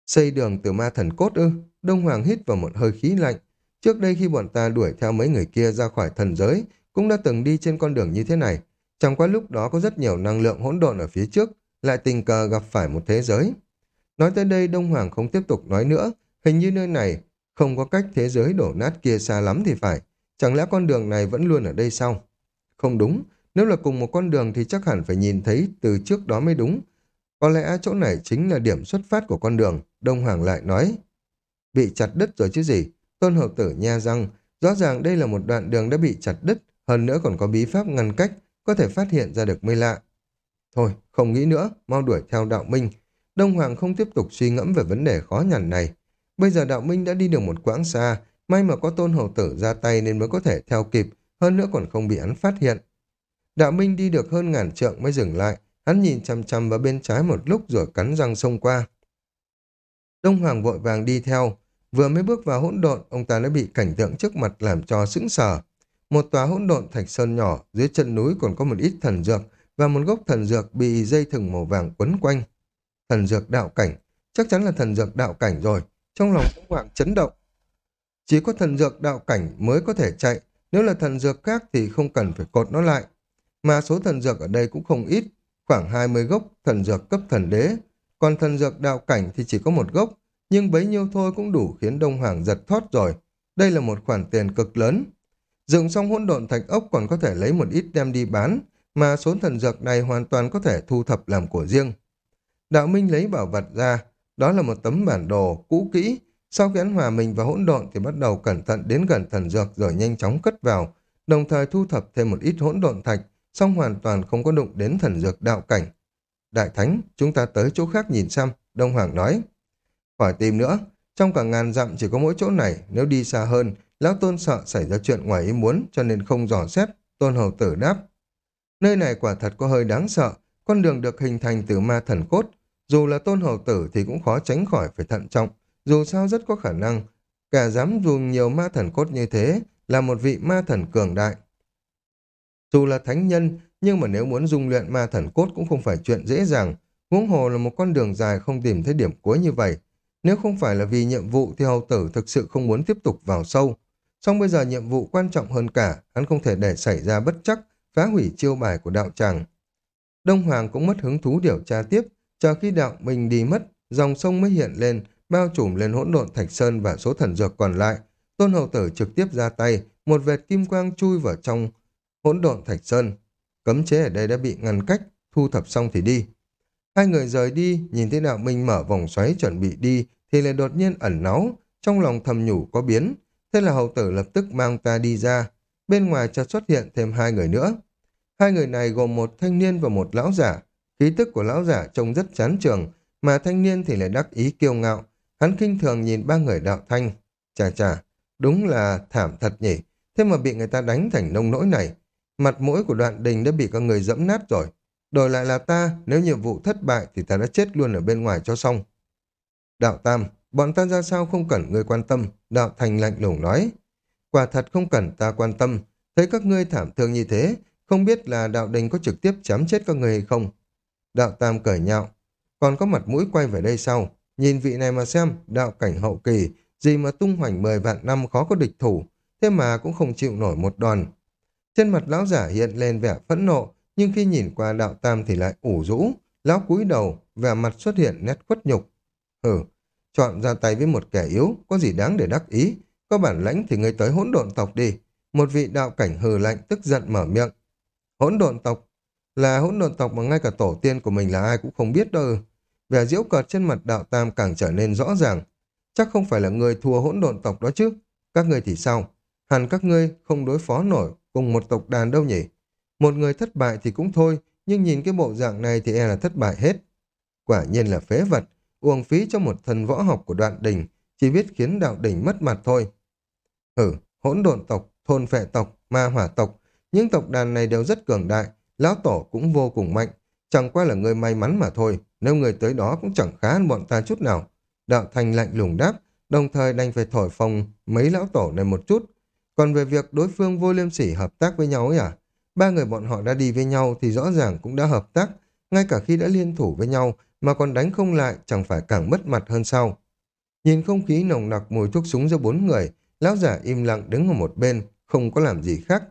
Xây đường từ ma thần cốt ư? Đông Hoàng hít vào một hơi khí lạnh. Trước đây khi bọn ta đuổi theo mấy người kia ra khỏi thần giới, cũng đã từng đi trên con đường như thế này. Chẳng qua lúc đó có rất nhiều năng lượng hỗn độn ở phía trước, lại tình cờ gặp phải một thế giới. Nói tới đây Đông Hoàng không tiếp tục nói nữa, hình như nơi này không có cách thế giới đổ nát kia xa lắm thì phải. Chẳng lẽ con đường này vẫn luôn ở đây sao? Không đúng, Nếu là cùng một con đường thì chắc hẳn phải nhìn thấy từ trước đó mới đúng. Có lẽ chỗ này chính là điểm xuất phát của con đường, Đông Hoàng lại nói. Bị chặt đứt rồi chứ gì? Tôn hậu tử nha răng, rõ ràng đây là một đoạn đường đã bị chặt đứt, hơn nữa còn có bí pháp ngăn cách, có thể phát hiện ra được mới lạ. Thôi, không nghĩ nữa, mau đuổi theo đạo minh. Đông Hoàng không tiếp tục suy ngẫm về vấn đề khó nhằn này. Bây giờ đạo minh đã đi được một quãng xa, may mà có tôn hậu tử ra tay nên mới có thể theo kịp, hơn nữa còn không bị hắn phát hiện. Đạo minh đi được hơn ngàn trượng mới dừng lại, hắn nhìn chăm chăm vào bên trái một lúc rồi cắn răng xông qua. Đông Hoàng vội vàng đi theo, vừa mới bước vào hỗn độn, ông ta đã bị cảnh tượng trước mặt làm cho sững sờ. Một tòa hỗn độn thạch sơn nhỏ, dưới chân núi còn có một ít thần dược, và một gốc thần dược bị dây thừng màu vàng quấn quanh. Thần dược đạo cảnh, chắc chắn là thần dược đạo cảnh rồi, trong lòng cũng hoàng chấn động. Chỉ có thần dược đạo cảnh mới có thể chạy, nếu là thần dược khác thì không cần phải cột nó lại. Mà số thần dược ở đây cũng không ít, khoảng 20 gốc thần dược cấp thần đế, còn thần dược đạo cảnh thì chỉ có một gốc, nhưng bấy nhiêu thôi cũng đủ khiến Đông Hoàng giật thót rồi. Đây là một khoản tiền cực lớn. Dựng xong hỗn độn thạch ốc còn có thể lấy một ít đem đi bán, mà số thần dược này hoàn toàn có thể thu thập làm của riêng. Đạo Minh lấy bảo vật ra, đó là một tấm bản đồ cũ kỹ. Sau khi hắn hòa mình và hỗn độn thì bắt đầu cẩn thận đến gần thần dược rồi nhanh chóng cất vào, đồng thời thu thập thêm một ít hỗn độn thạch, song hoàn toàn không có đụng đến thần dược đạo cảnh. Đại Thánh, chúng ta tới chỗ khác nhìn xem, Đông Hoàng nói. Khỏi tìm nữa, trong cả ngàn dặm chỉ có mỗi chỗ này, nếu đi xa hơn, Lão Tôn sợ xảy ra chuyện ngoài ý muốn cho nên không dò xét, Tôn Hầu Tử đáp. Nơi này quả thật có hơi đáng sợ, con đường được hình thành từ ma thần cốt. Dù là tôn hầu tử thì cũng khó tránh khỏi phải thận trọng, dù sao rất có khả năng. Cả dám dùng nhiều ma thần cốt như thế là một vị ma thần cường đại. Dù là thánh nhân, nhưng mà nếu muốn dung luyện ma thần cốt cũng không phải chuyện dễ dàng. Huống hồ là một con đường dài không tìm thấy điểm cuối như vậy. Nếu không phải là vì nhiệm vụ thì hầu tử thực sự không muốn tiếp tục vào sâu. Song bây giờ nhiệm vụ quan trọng hơn cả, hắn không thể để xảy ra bất chắc, phá hủy chiêu bài của đạo tràng. Đông Hoàng cũng mất hứng thú điều tra tiếp, chờ khi đạo mình đi mất, dòng sông mới hiện lên, bao trùm lên hỗn độn thạch sơn và số thần dược còn lại. Tôn hậu tử trực tiếp ra tay, một vệt kim quang chui vào trong hỗn độn thạch sơn. Cấm chế ở đây đã bị ngăn cách, thu thập xong thì đi. Hai người rời đi, nhìn thấy đạo minh mở vòng xoáy chuẩn bị đi, thì lại đột nhiên ẩn náu, trong lòng thầm nhủ có biến. Thế là hậu tử lập tức mang ta đi ra. Bên ngoài chợt xuất hiện thêm hai người nữa. Hai người này gồm một thanh niên và một lão giả. Khí tức của lão giả trông rất chán trường, mà thanh niên thì lại đắc ý kiêu ngạo. Hắn kinh thường nhìn ba người đạo thanh. Chà chà, đúng là thảm thật nhỉ. Thế mà bị người ta đánh thành nông nỗi này. Mặt mũi của đoạn đình đã bị các người dẫm nát rồi. Đổi lại là ta, nếu nhiệm vụ thất bại thì ta đã chết luôn ở bên ngoài cho xong. Đạo Tam, bọn ta ra sao không cần ngươi quan tâm, đạo thành lạnh lùng nói. Quả thật không cần ta quan tâm, thấy các ngươi thảm thương như thế, không biết là đạo đình có trực tiếp chém chết các người hay không? Đạo Tam cởi nhạo. Còn có mặt mũi quay về đây sau. Nhìn vị này mà xem, đạo cảnh hậu kỳ, gì mà tung hoành mười vạn năm khó có địch thủ, thế mà cũng không chịu nổi một đòn. Trên mặt lão giả hiện lên vẻ phẫn nộ, nhưng khi nhìn qua đạo Tam thì lại ủ rũ, lão cúi đầu, vẻ mặt xuất hiện nét khuất nhục. Hừ, chọn ra tay với một kẻ yếu, có gì đáng để đắc ý, có bản lãnh thì người tới hỗn độn tộc đi. Một vị đạo cảnh hừ lạnh tức giận mở miệng, Hỗn độn tộc là hỗn độn tộc mà ngay cả tổ tiên của mình là ai cũng không biết đâu. Vẻ diễu cợt trên mặt đạo tam càng trở nên rõ ràng. Chắc không phải là người thua hỗn độn tộc đó chứ. Các ngươi thì sao? Hẳn các ngươi không đối phó nổi cùng một tộc đàn đâu nhỉ? Một người thất bại thì cũng thôi, nhưng nhìn cái bộ dạng này thì e là thất bại hết. Quả nhiên là phế vật, uổng phí cho một thần võ học của đoạn đình, chỉ biết khiến đạo đình mất mặt thôi. Ừ, hỗn độn tộc, thôn phệ tộc, ma hỏa tộc, những tộc đàn này đều rất cường đại, lão tổ cũng vô cùng mạnh. Chẳng qua là người may mắn mà thôi, nếu người tới đó cũng chẳng khá hơn bọn ta chút nào. Đạo Thành lạnh lùng đáp, đồng thời đành phải thổi phồng mấy lão tổ này một chút. Còn về việc đối phương vô liêm sỉ hợp tác với nhau ấy à? Ba người bọn họ đã đi với nhau thì rõ ràng cũng đã hợp tác, ngay cả khi đã liên thủ với nhau mà còn đánh không lại chẳng phải càng mất mặt hơn sao. Nhìn không khí nồng nặc mùi thuốc súng giữa bốn người, lão giả im lặng đứng ở một bên, không có làm gì khác.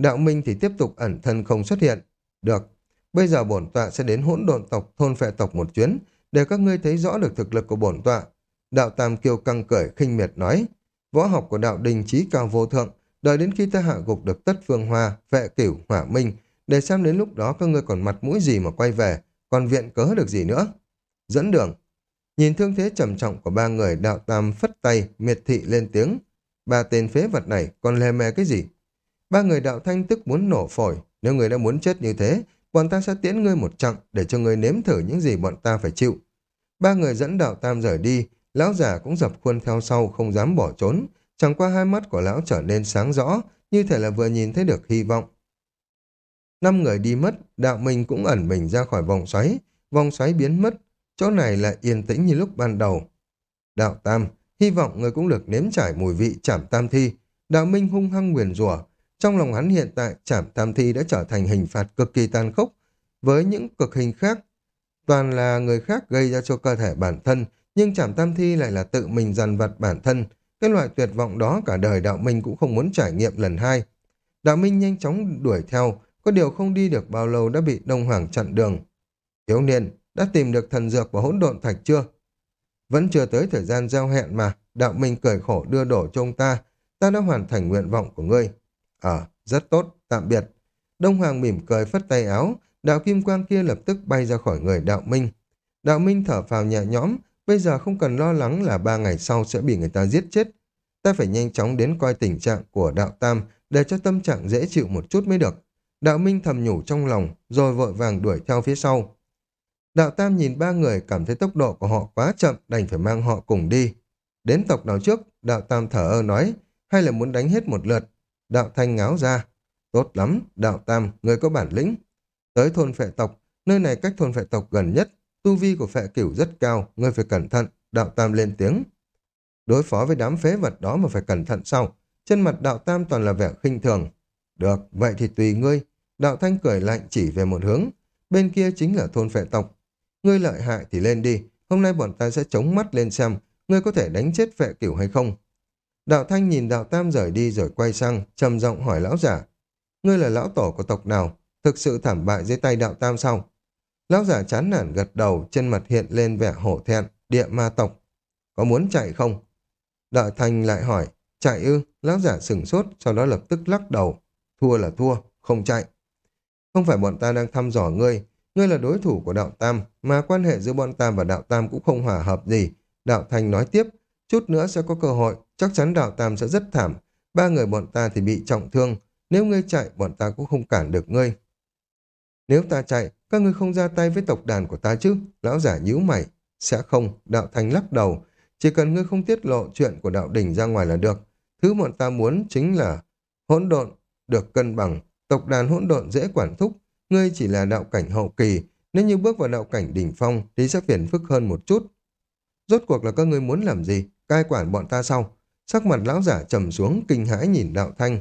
Đạo Minh thì tiếp tục ẩn thân không xuất hiện. Được, bây giờ bổn tọa sẽ đến hỗn độn tộc, thôn phệ tộc một chuyến, để các ngươi thấy rõ được thực lực của bổn tọa. Đạo Tam Kiêu căng cởi khinh miệt nói, võ học của đạo đình trí cao vô thượng, đợi đến khi ta hạ gục được tất phương hoa, vệ cửu, hỏa minh, để xem đến lúc đó các ngươi còn mặt mũi gì mà quay về, còn viện cớ được gì nữa. Dẫn đường. Nhìn thương thế trầm trọng của ba người đạo tam phất tay, miệt thị lên tiếng. Ba tên phế vật này còn lè mè cái gì? Ba người đạo thanh tức muốn nổ phổi. Nếu người đã muốn chết như thế, bọn ta sẽ tiễn ngươi một chặng để cho ngươi nếm thử những gì bọn ta phải chịu. Ba người dẫn đạo tam rời đi, lão giả cũng dập khuôn theo sau không dám bỏ trốn. Chẳng qua hai mắt của lão trở nên sáng rõ, như thể là vừa nhìn thấy được hy vọng. Năm người đi mất, đạo minh cũng ẩn mình ra khỏi vòng xoáy, vòng xoáy biến mất, chỗ này lại yên tĩnh như lúc ban đầu. Đạo Tam, hy vọng người cũng được nếm trải mùi vị chảm tam thi. Đạo Minh hung hăng nguyền rủa trong lòng hắn hiện tại trảm tam thi đã trở thành hình phạt cực kỳ tàn khốc, với những cực hình khác. Toàn là người khác gây ra cho cơ thể bản thân, nhưng trảm tam thi lại là tự mình dằn vặt bản thân. Cái loại tuyệt vọng đó cả đời đạo minh cũng không muốn trải nghiệm lần hai. Đạo minh nhanh chóng đuổi theo, có điều không đi được bao lâu đã bị Đông Hoàng chặn đường. Thiếu niên, đã tìm được thần dược và hỗn độn thạch chưa? Vẫn chưa tới thời gian giao hẹn mà, đạo minh cười khổ đưa đổ cho ông ta, ta đã hoàn thành nguyện vọng của ngươi. Ờ, rất tốt, tạm biệt. Đông Hoàng mỉm cười phất tay áo, đạo kim quang kia lập tức bay ra khỏi người đạo minh. Đạo minh thở phào nhẹ nhõm, bây giờ không cần lo lắng là ba ngày sau sẽ bị người ta giết chết. Ta phải nhanh chóng đến coi tình trạng của đạo tam để cho tâm trạng dễ chịu một chút mới được. Đạo minh thầm nhủ trong lòng, rồi vội vàng đuổi theo phía sau. Đạo tam nhìn ba người cảm thấy tốc độ của họ quá chậm, đành phải mang họ cùng đi. Đến tộc nào trước, đạo tam thở ơ nói, hay là muốn đánh hết một lượt, Đạo Thanh ngáo ra. Tốt lắm, Đạo Tam, người có bản lĩnh. Tới thôn phệ tộc, nơi này cách thôn phệ tộc gần nhất. Tu vi của phệ cửu rất cao, ngươi phải cẩn thận. Đạo Tam lên tiếng. Đối phó với đám phế vật đó mà phải cẩn thận sau. Trên mặt Đạo Tam toàn là vẻ khinh thường. Được, vậy thì tùy ngươi. Đạo Thanh cười lạnh chỉ về một hướng. Bên kia chính là thôn phệ tộc. Ngươi lợi hại thì lên đi. Hôm nay bọn ta sẽ chống mắt lên xem ngươi có thể đánh chết phệ cửu hay không. Đạo Thanh nhìn Đạo Tam rời đi rồi quay sang, trầm giọng hỏi lão giả. Ngươi là lão tổ của tộc nào? Thực sự thảm bại dưới tay Đạo Tam sao? Lão giả chán nản gật đầu, trên mặt hiện lên vẻ hổ thẹn, địa ma tộc. Có muốn chạy không? Đạo Thanh lại hỏi, chạy ư? Lão giả sừng sốt, sau đó lập tức lắc đầu. Thua là thua, không chạy. Không phải bọn ta đang thăm dò ngươi, ngươi là đối thủ của Đạo Tam, mà quan hệ giữa bọn ta và Đạo Tam cũng không hòa hợp gì. Đạo Thanh nói tiếp, chút nữa sẽ có cơ hội, chắc chắn đào tam sẽ rất thảm. Ba người bọn ta thì bị trọng thương, nếu ngươi chạy, bọn ta cũng không cản được ngươi. Nếu ta chạy, các ngươi không ra tay với tộc đàn của ta chứ? Lão giả nhíu mày. Sẽ không, đạo thanh lắc đầu. Chỉ cần ngươi không tiết lộ chuyện của đạo đỉnh ra ngoài là được. Thứ bọn ta muốn chính là hỗn độn, được cân bằng. Tộc đàn hỗn độn dễ quản thúc. Ngươi chỉ là đạo cảnh hậu kỳ. Nếu như bước vào đạo cảnh đỉnh phong thì sẽ phiền phức hơn một chút. Rốt cuộc là các ngươi muốn làm gì? Cai quản bọn ta sau. Sắc mặt lão giả trầm xuống kinh hãi nhìn đạo thanh.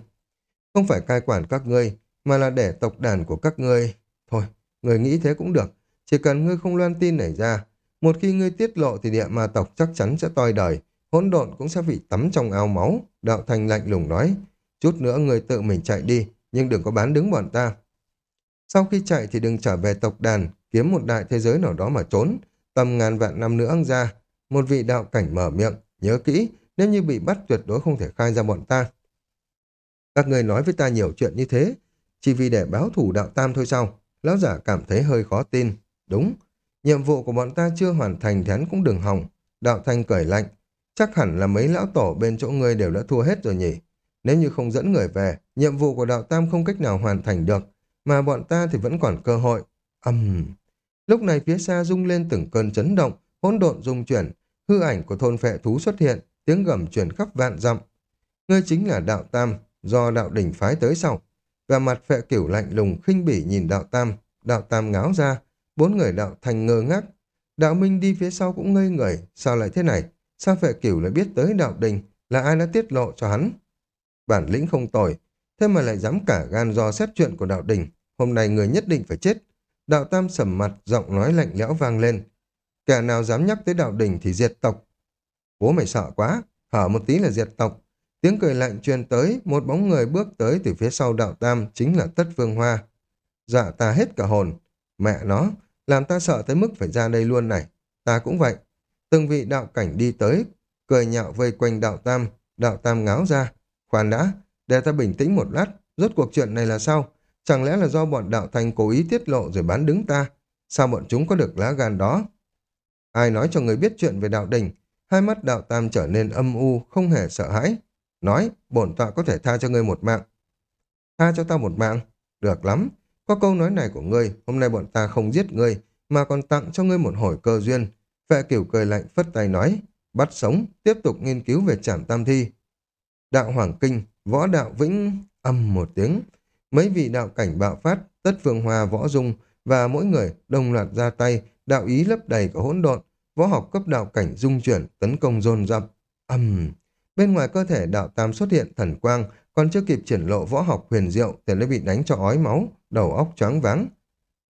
Không phải cai quản các ngươi, mà là để tộc đàn của các ngươi. Thôi, người nghĩ thế cũng được. Chỉ cần ngươi không loan tin này ra, một khi ngươi tiết lộ thì địa ma tộc chắc chắn sẽ toi đời, hỗn độn cũng sẽ bị tắm trong ao máu. Đạo thanh lạnh lùng nói, chút nữa ngươi tự mình chạy đi, nhưng đừng có bán đứng bọn ta. Sau khi chạy thì đừng trở về tộc đàn, kiếm một đại thế giới nào đó mà trốn. Tầm ngàn vạn năm nữa ăn ra, một vị đạo cảnh mở miệng, nhớ kỹ, nếu như bị bắt tuyệt đối không thể khai ra bọn ta. Các người nói với ta nhiều chuyện như thế, chỉ vì để báo thủ đạo tam thôi sao? Lão giả cảm thấy hơi khó tin. Đúng, nhiệm vụ của bọn ta chưa hoàn thành thì hắn cũng đừng hòng. Đạo thanh cởi lạnh. Chắc hẳn là mấy lão tổ bên chỗ ngươi đều đã thua hết rồi nhỉ. Nếu như không dẫn người về, nhiệm vụ của đạo tam không cách nào hoàn thành được, mà bọn ta thì vẫn còn cơ hội. Âm... Uhm. Lúc này phía xa rung lên từng cơn chấn động, hỗn độn rung chuyển, hư ảnh của thôn phệ thú xuất hiện, tiếng gầm truyền khắp vạn dặm. Ngươi chính là đạo tam, do đạo đỉnh phái tới sau. Và mặt phệ cửu lạnh lùng khinh bỉ nhìn đạo tam, đạo tam ngáo ra, bốn người đạo thành ngơ ngác. Đạo minh đi phía sau cũng ngây người, sao lại thế này? Sao phệ cửu lại biết tới đạo đình, là ai đã tiết lộ cho hắn? Bản lĩnh không tồi, thế mà lại dám cả gan do xét chuyện của đạo đình. Hôm nay người nhất định phải chết. Đạo tam sầm mặt, giọng nói lạnh lẽo vang lên. Kẻ nào dám nhắc tới đạo đình thì diệt tộc, Bố mày sợ quá, hở một tí là diệt tộc. Tiếng cười lạnh truyền tới, một bóng người bước tới từ phía sau đạo tam chính là Tất Vương Hoa. Dạ ta hết cả hồn. Mẹ nó, làm ta sợ tới mức phải ra đây luôn này. Ta cũng vậy. Từng vị đạo cảnh đi tới, cười nhạo vây quanh đạo tam, đạo tam ngáo ra. Khoan đã, để ta bình tĩnh một lát, rốt cuộc chuyện này là sao? Chẳng lẽ là do bọn đạo thành cố ý tiết lộ rồi bán đứng ta? Sao bọn chúng có được lá gan đó? Ai nói cho người biết chuyện về đạo đình? Hai mắt đạo tam trở nên âm u, không hề sợ hãi. Nói, bổn tọa có thể tha cho ngươi một mạng. Tha cho ta một mạng? Được lắm. Có câu nói này của ngươi, hôm nay bọn ta không giết ngươi, mà còn tặng cho ngươi một hồi cơ duyên. Vệ kiểu cười lạnh phất tay nói, bắt sống, tiếp tục nghiên cứu về trảm tam thi. Đạo Hoàng Kinh, võ đạo vĩnh, âm một tiếng. Mấy vị đạo cảnh bạo phát, tất phương hòa võ dung và mỗi người đồng loạt ra tay, đạo ý lấp đầy cả hỗn độn, võ học cấp đạo cảnh dung chuyển, tấn công dồn dập. Âm! Bên ngoài cơ thể đạo tam xuất hiện thần quang, còn chưa kịp triển lộ võ học huyền diệu thì đã bị đánh cho ói máu, đầu óc choáng váng.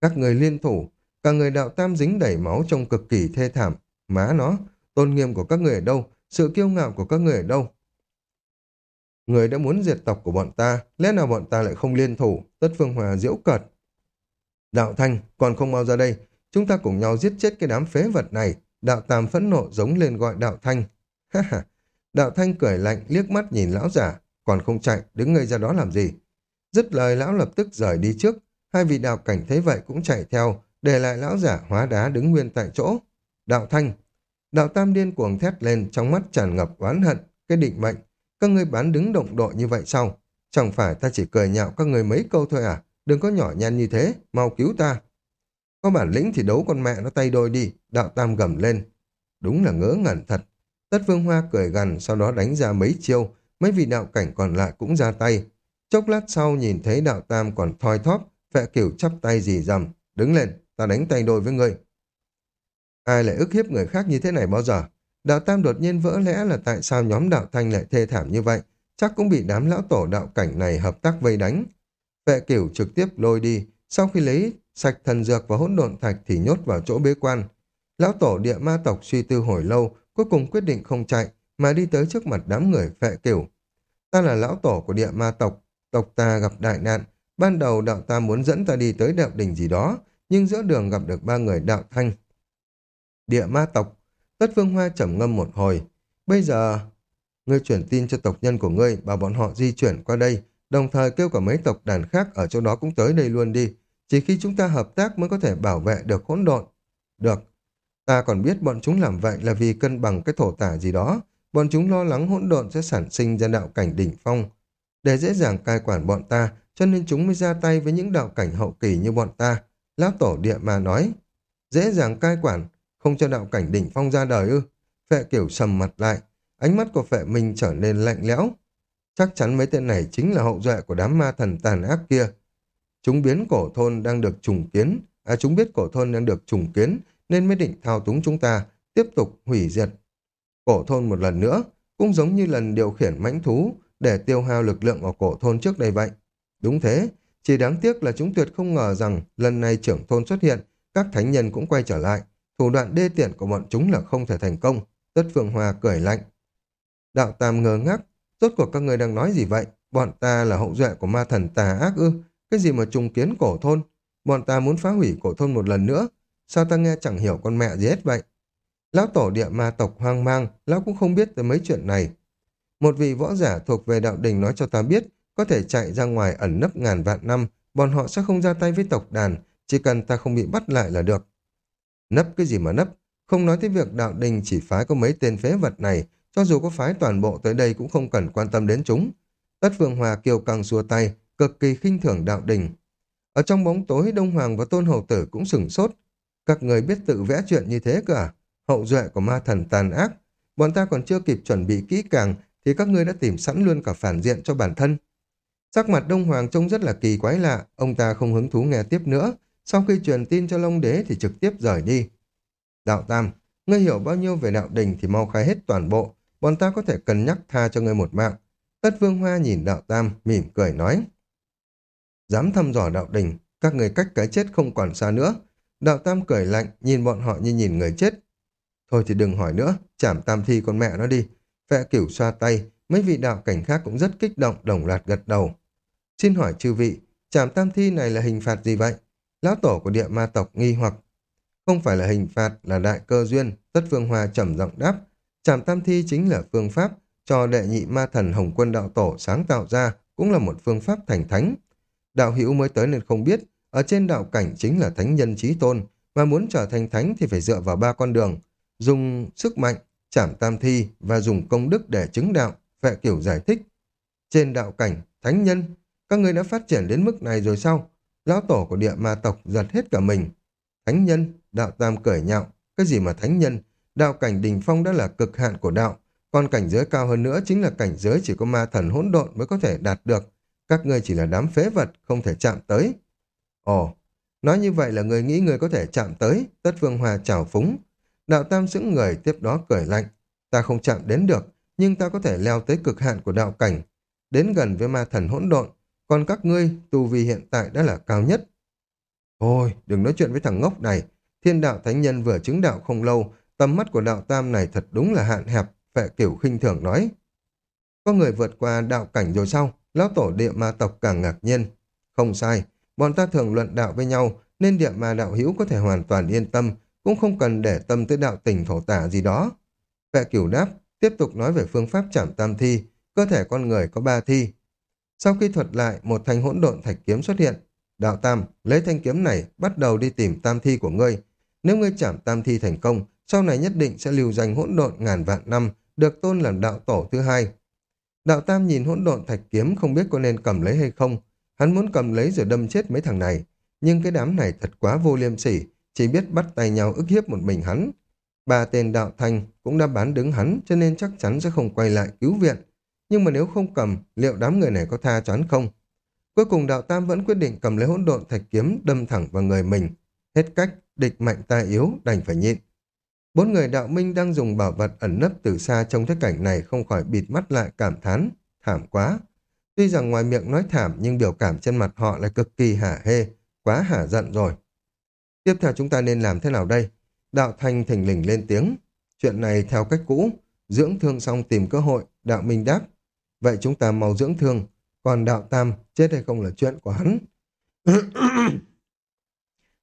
Các người liên thủ, cả người đạo tam dính đầy máu trông cực kỳ thê thảm. Má nó, tôn nghiêm của các người ở đâu, sự kiêu ngạo của các người ở đâu. Người đã muốn diệt tộc của bọn ta, lẽ nào bọn ta lại không liên thủ, tất phương hòa diễu cợt. Đạo Thanh, còn không mau ra đây, chúng ta cùng nhau giết chết cái đám phế vật này. Đạo Tam phẫn nộ giống lên gọi Đạo Thanh. Ha ha, Đạo Thanh cười lạnh liếc mắt nhìn lão giả, còn không chạy, đứng ngây ra đó làm gì. Dứt lời lão lập tức rời đi trước, hai vị đạo cảnh thấy vậy cũng chạy theo, để lại lão giả hóa đá đứng nguyên tại chỗ. Đạo Thanh, đạo Tam điên cuồng thét lên trong mắt tràn ngập oán hận, cái định mệnh. Các ngươi bán đứng động độ như vậy sao? Chẳng phải ta chỉ cười nhạo các người mấy câu thôi à? Đừng có nhỏ nhăn như thế, mau cứu ta. Có bản lĩnh thì đấu con mẹ nó tay đôi đi, đạo Tam gầm lên. Đúng là ngớ ngẩn thật. Tất Vương Hoa cười gằn, sau đó đánh ra mấy chiêu, mấy vị đạo cảnh còn lại cũng ra tay. Chốc lát sau nhìn thấy đạo tam còn thoi thóp, vệ kiểu chắp tay dì dầm. Đứng lên, ta đánh tay đôi với ngươi. Ai lại ức hiếp người khác như thế này bao giờ? Đạo tam đột nhiên vỡ lẽ là tại sao nhóm đạo thanh lại thê thảm như vậy? Chắc cũng bị đám lão tổ đạo cảnh này hợp tác vây đánh. Vệ cửu trực tiếp lôi đi, sau khi lấy sạch thần dược và hỗn độn thạch thì nhốt vào chỗ bế quan. Lão tổ địa ma tộc suy tư hồi lâu, cuối cùng quyết định không chạy, mà đi tới trước mặt đám người phệ cửu. Ta là lão tổ của địa ma tộc, tộc ta gặp đại nạn, ban đầu đạo ta muốn dẫn ta đi tới đạo đỉnh gì đó, nhưng giữa đường gặp được ba người đạo thanh. Địa ma tộc, tất vương hoa trầm ngâm một hồi, bây giờ ngươi chuyển tin cho tộc nhân của ngươi, bảo bọn họ di chuyển qua đây, đồng thời kêu cả mấy tộc đàn khác ở chỗ đó cũng tới đây luôn đi. Chỉ khi chúng ta hợp tác mới có thể bảo vệ được hỗn độn. Được, ta còn biết bọn chúng làm vậy là vì cân bằng cái thổ tả gì đó, bọn chúng lo lắng hỗn độn sẽ sản sinh ra đạo cảnh đỉnh phong. Để dễ dàng cai quản bọn ta, cho nên chúng mới ra tay với những đạo cảnh hậu kỳ như bọn ta. Lão tổ địa mà nói, dễ dàng cai quản, không cho đạo cảnh đỉnh phong ra đời ư. Phệ kiểu sầm mặt lại, ánh mắt của phệ mình trở nên lạnh lẽo. Chắc chắn mấy tên này chính là hậu duệ của đám ma thần tàn ác kia. Chúng biến cổ thôn đang được trùng kiến, à chúng biết cổ thôn đang được trùng kiến, nên mới định thao túng chúng ta, tiếp tục hủy diệt cổ thôn một lần nữa, cũng giống như lần điều khiển mãnh thú để tiêu hao lực lượng ở cổ thôn trước đây vậy. Đúng thế, chỉ đáng tiếc là chúng tuyệt không ngờ rằng lần này trưởng thôn xuất hiện, các thánh nhân cũng quay trở lại. Thủ đoạn đê tiện của bọn chúng là không thể thành công. Tất phượng Hoa cười lạnh. Đạo Tam ngơ ngác, rốt cuộc các người đang nói gì vậy? Bọn ta là hậu duệ của ma thần tà ác ư? Cái gì mà trùng kiến cổ thôn? Bọn ta muốn phá hủy cổ thôn một lần nữa. Sao ta nghe chẳng hiểu con mẹ gì hết vậy? Lão tổ địa ma tộc hoang mang, lão cũng không biết tới mấy chuyện này. Một vị võ giả thuộc về đạo đình nói cho ta biết, có thể chạy ra ngoài ẩn nấp ngàn vạn năm, bọn họ sẽ không ra tay với tộc đàn, chỉ cần ta không bị bắt lại là được. Nấp cái gì mà nấp? Không nói tới việc đạo đình chỉ phái có mấy tên phế vật này, cho dù có phái toàn bộ tới đây cũng không cần quan tâm đến chúng. Tất Phương Hòa kiều căng xua tay, cực kỳ khinh thường đạo đình. Ở trong bóng tối, Đông Hoàng và Tôn Hầu Tử cũng sửng sốt. Các người biết tự vẽ chuyện như thế cả à? hậu duệ của ma thần tàn ác. Bọn ta còn chưa kịp chuẩn bị kỹ càng thì các ngươi đã tìm sẵn luôn cả phản diện cho bản thân. Sắc mặt Đông Hoàng trông rất là kỳ quái lạ, ông ta không hứng thú nghe tiếp nữa. Sau khi truyền tin cho Long Đế thì trực tiếp rời đi. Đạo Tam, ngươi hiểu bao nhiêu về đạo đình thì mau khai hết toàn bộ, bọn ta có thể cân nhắc tha cho ngươi một mạng. Tất Vương Hoa nhìn Đạo Tam, mỉm cười nói. Dám thăm dò đạo đình, các người cách cái chết không còn xa nữa. Đạo Tam cười lạnh, nhìn bọn họ như nhìn người chết. Thôi thì đừng hỏi nữa, chảm tam thi con mẹ nó đi. Phẹ cửu xoa tay, mấy vị đạo cảnh khác cũng rất kích động, đồng loạt gật đầu. Xin hỏi chư vị, chảm tam thi này là hình phạt gì vậy? Lão tổ của địa ma tộc nghi hoặc. Không phải là hình phạt, là đại cơ duyên, tất phương hòa trầm giọng đáp. Chảm tam thi chính là phương pháp cho đệ nhị ma thần Hồng quân đạo tổ sáng tạo ra, cũng là một phương pháp thành thánh. Đạo hữu mới tới nên không biết, ở trên đạo cảnh chính là thánh nhân trí tôn, mà muốn trở thành thánh thì phải dựa vào ba con đường, dùng sức mạnh, chảm tam thi và dùng công đức để chứng đạo, vệ kiểu giải thích. Trên đạo cảnh, thánh nhân, các người đã phát triển đến mức này rồi sao? Lão tổ của địa ma tộc giật hết cả mình. Thánh nhân, đạo tam cởi nhạo, cái gì mà thánh nhân, đạo cảnh đình phong đã là cực hạn của đạo, còn cảnh giới cao hơn nữa chính là cảnh giới chỉ có ma thần hỗn độn mới có thể đạt được. Các ngươi chỉ là đám phế vật, không thể chạm tới. Ồ, nói như vậy là người nghĩ người có thể chạm tới, tất vương hòa trào phúng. Đạo tam sững người tiếp đó cười lạnh. Ta không chạm đến được, nhưng ta có thể leo tới cực hạn của đạo cảnh, đến gần với ma thần hỗn độn, còn các ngươi, tu vi hiện tại đã là cao nhất. Ôi, đừng nói chuyện với thằng ngốc này, thiên đạo thánh nhân vừa chứng đạo không lâu, tầm mắt của đạo tam này thật đúng là hạn hẹp, vệ kiểu khinh thường nói. Có người vượt qua đạo cảnh rồi sao? Lão tổ địa ma tộc càng ngạc nhiên. Không sai, bọn ta thường luận đạo với nhau, nên địa ma đạo hữu có thể hoàn toàn yên tâm, cũng không cần để tâm tới đạo tình thổ tả gì đó. Vệ kiểu đáp, tiếp tục nói về phương pháp chảm tam thi, cơ thể con người có ba thi. Sau khi thuật lại, một thanh hỗn độn thạch kiếm xuất hiện. Đạo Tam, lấy thanh kiếm này, bắt đầu đi tìm tam thi của ngươi. Nếu ngươi chảm tam thi thành công, sau này nhất định sẽ lưu danh hỗn độn ngàn vạn năm, được tôn làm đạo tổ thứ hai. Đạo Tam nhìn hỗn độn thạch kiếm không biết có nên cầm lấy hay không. Hắn muốn cầm lấy rồi đâm chết mấy thằng này. Nhưng cái đám này thật quá vô liêm sỉ, chỉ biết bắt tay nhau ức hiếp một mình hắn. Ba tên đạo thanh cũng đã bán đứng hắn cho nên chắc chắn sẽ không quay lại cứu viện. Nhưng mà nếu không cầm, liệu đám người này có tha cho hắn không? Cuối cùng đạo Tam vẫn quyết định cầm lấy hỗn độn thạch kiếm đâm thẳng vào người mình. Hết cách, địch mạnh ta yếu, đành phải nhịn. Bốn người đạo minh đang dùng bảo vật ẩn nấp từ xa trong thế cảnh này không khỏi bịt mắt lại cảm thán, thảm quá. Tuy rằng ngoài miệng nói thảm nhưng biểu cảm trên mặt họ lại cực kỳ hả hê, quá hả giận rồi. Tiếp theo chúng ta nên làm thế nào đây? Đạo Thanh thình lình lên tiếng. Chuyện này theo cách cũ, dưỡng thương xong tìm cơ hội, đạo minh đáp. Vậy chúng ta mau dưỡng thương, còn đạo Tam chết hay không là chuyện của hắn.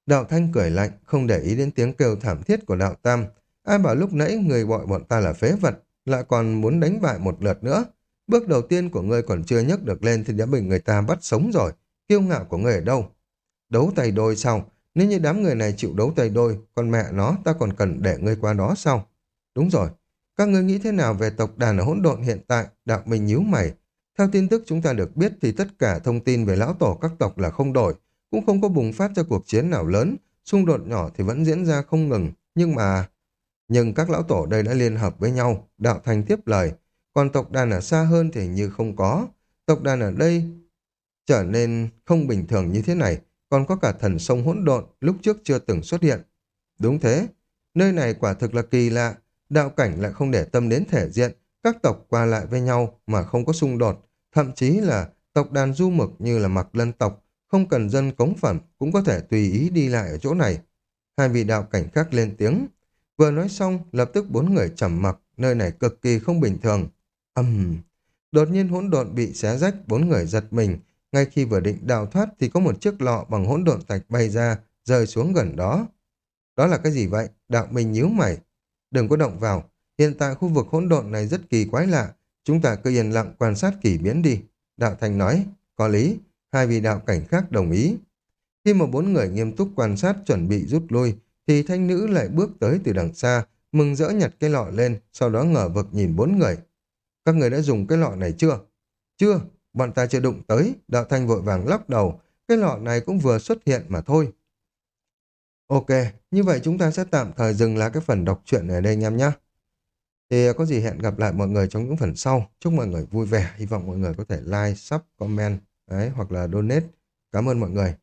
đạo Thanh cười lạnh, không để ý đến tiếng kêu thảm thiết của đạo Tam, Ai bảo lúc nãy người gọi bọn ta là phế vật, lại còn muốn đánh bại một lượt nữa. Bước đầu tiên của ngươi còn chưa nhấc được lên thì đã bị người ta bắt sống rồi. Kiêu ngạo của ngươi ở đâu? Đấu tay đôi sao? Nếu như đám người này chịu đấu tay đôi, còn mẹ nó ta còn cần để ngươi qua đó sao? Đúng rồi. Các ngươi nghĩ thế nào về tộc đàn ở hỗn độn hiện tại? Đạo Minh nhíu mày. Theo tin tức chúng ta được biết thì tất cả thông tin về lão tổ các tộc là không đổi, cũng không có bùng phát ra cuộc chiến nào lớn, xung đột nhỏ thì vẫn diễn ra không ngừng, nhưng mà nhưng các lão tổ đây đã liên hợp với nhau, đạo thành tiếp lời. Còn tộc đàn ở xa hơn thì như không có. Tộc đàn ở đây trở nên không bình thường như thế này, còn có cả thần sông hỗn độn lúc trước chưa từng xuất hiện. Đúng thế, nơi này quả thực là kỳ lạ, đạo cảnh lại không để tâm đến thể diện, các tộc qua lại với nhau mà không có xung đột, thậm chí là tộc đàn du mực như là mặc lân tộc, không cần dân cống phẩm cũng có thể tùy ý đi lại ở chỗ này. Hai vị đạo cảnh khác lên tiếng, Vừa nói xong, lập tức bốn người trầm mặc, nơi này cực kỳ không bình thường. Âm! Uhm. Đột nhiên hỗn độn bị xé rách, bốn người giật mình. Ngay khi vừa định đào thoát thì có một chiếc lọ bằng hỗn độn thạch bay ra, rơi xuống gần đó. Đó là cái gì vậy? Đạo mình nhíu mày. Đừng có động vào. Hiện tại khu vực hỗn độn này rất kỳ quái lạ. Chúng ta cứ yên lặng quan sát kỳ biến đi. Đạo Thành nói. Có lý. Hai vị đạo cảnh khác đồng ý. Khi mà bốn người nghiêm túc quan sát chuẩn bị rút lui, thì thanh nữ lại bước tới từ đằng xa, mừng rỡ nhặt cái lọ lên, sau đó ngờ vực nhìn bốn người. Các người đã dùng cái lọ này chưa? Chưa, bọn ta chưa đụng tới, đạo thanh vội vàng lắc đầu, cái lọ này cũng vừa xuất hiện mà thôi. Ok, như vậy chúng ta sẽ tạm thời dừng lại cái phần đọc truyện ở đây anh em nhé. Thì có gì hẹn gặp lại mọi người trong những phần sau. Chúc mọi người vui vẻ, hy vọng mọi người có thể like, sub, comment đấy, hoặc là donate. Cảm ơn mọi người.